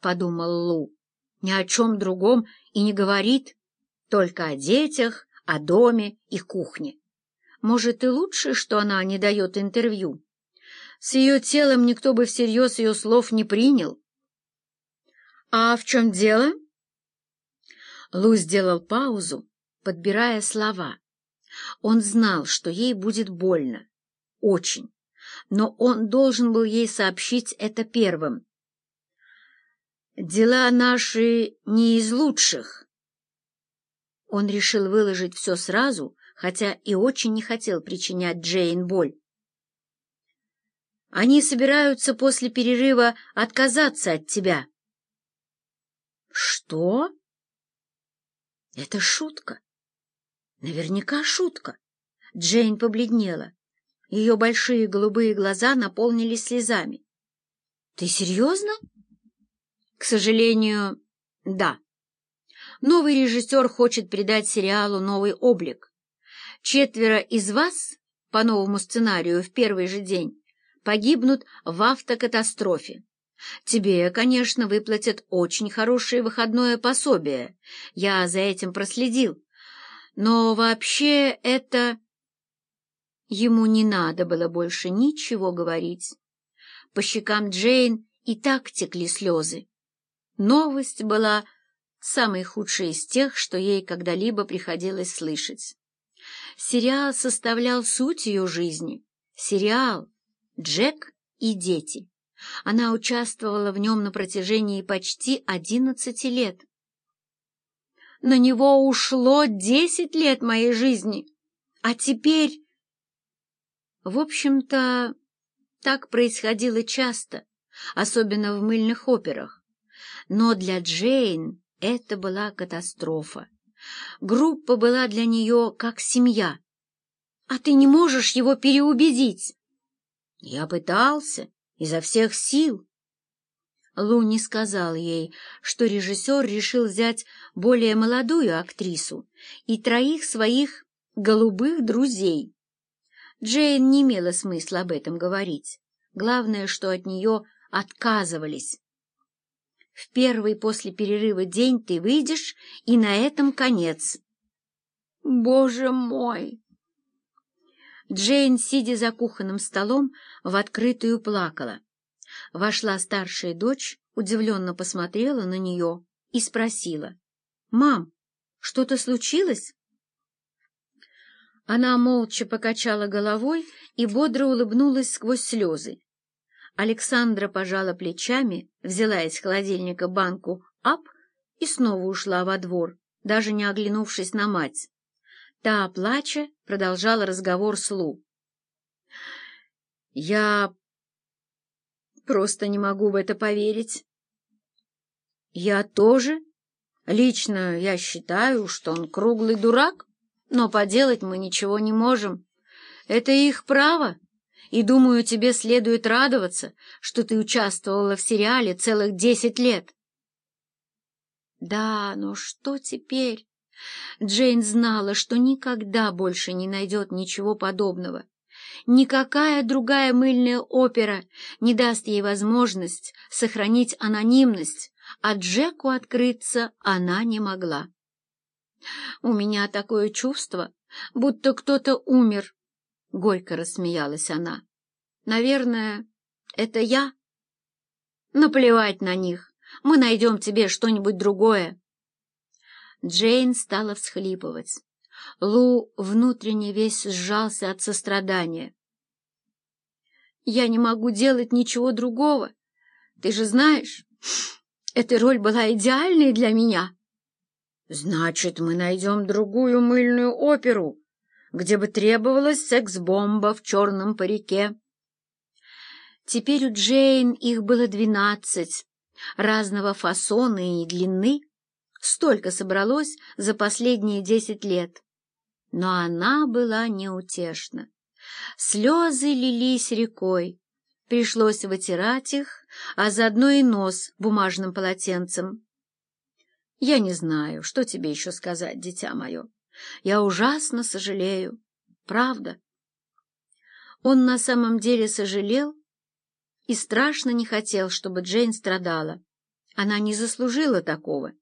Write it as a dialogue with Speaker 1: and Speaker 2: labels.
Speaker 1: — подумал Лу. «Ни о чем другом и не говорит, только о детях, о доме и кухне. Может, и лучше, что она не дает интервью. С ее телом никто бы всерьез ее слов не принял». «А в чем дело?» Лу сделал паузу, подбирая слова. Он знал, что ей будет больно. Очень. Но он должен был ей сообщить это первым. «Дела наши не из лучших». Он решил выложить все сразу, хотя и очень не хотел причинять Джейн боль. «Они собираются после перерыва отказаться от тебя». «Что?» «Это шутка. Наверняка шутка». Джейн побледнела. Ее большие голубые глаза наполнились слезами. «Ты серьезно?» «К сожалению, да. Новый режиссер хочет придать сериалу новый облик. Четверо из вас, по новому сценарию, в первый же день погибнут в автокатастрофе. Тебе, конечно, выплатят очень хорошее выходное пособие. Я за этим проследил. Но вообще это... Ему не надо было больше ничего говорить. По щекам Джейн и так текли слезы. Новость была самой худшей из тех, что ей когда-либо приходилось слышать. Сериал составлял суть ее жизни. Сериал «Джек и дети». Она участвовала в нем на протяжении почти одиннадцати лет. На него ушло десять лет моей жизни, а теперь... В общем-то, так происходило часто, особенно в мыльных операх. Но для Джейн это была катастрофа. Группа была для нее как семья. А ты не можешь его переубедить? Я пытался, изо всех сил. Лу не сказал ей, что режиссер решил взять более молодую актрису и троих своих голубых друзей. Джейн не имела смысла об этом говорить. Главное, что от нее отказывались. В первый после перерыва день ты выйдешь, и на этом конец. Боже мой! Джейн, сидя за кухонным столом, в открытую плакала. Вошла старшая дочь, удивленно посмотрела на нее и спросила. — Мам, что-то случилось? Она молча покачала головой и бодро улыбнулась сквозь слезы. Александра пожала плечами, взяла из холодильника банку «Ап» и снова ушла во двор, даже не оглянувшись на мать. Та, плача, продолжала разговор с Лу. «Я просто не могу в это поверить». «Я тоже. Лично я считаю, что он круглый дурак, но поделать мы ничего не можем. Это их право, и, думаю, тебе следует радоваться, что ты участвовала в сериале целых десять лет». «Да, но что теперь?» Джейн знала, что никогда больше не найдет ничего подобного. Никакая другая мыльная опера не даст ей возможность сохранить анонимность, а Джеку открыться она не могла. «У меня такое чувство, будто кто-то умер», — горько рассмеялась она. «Наверное, это я?» «Наплевать на них, мы найдем тебе что-нибудь другое». Джейн стала всхлипывать. Лу внутренне весь сжался от сострадания. «Я не могу делать ничего другого. Ты же знаешь, эта роль была идеальной для меня». «Значит, мы найдем другую мыльную оперу, где бы требовалась секс-бомба в черном парике». Теперь у Джейн их было двенадцать, разного фасона и длины, Столько собралось за последние десять лет. Но она была неутешна. Слезы лились рекой. Пришлось вытирать их, а заодно и нос бумажным полотенцем. Я не знаю, что тебе еще сказать, дитя мое. Я ужасно сожалею. Правда. Он на самом деле сожалел и страшно не хотел, чтобы Джейн страдала. Она не заслужила такого.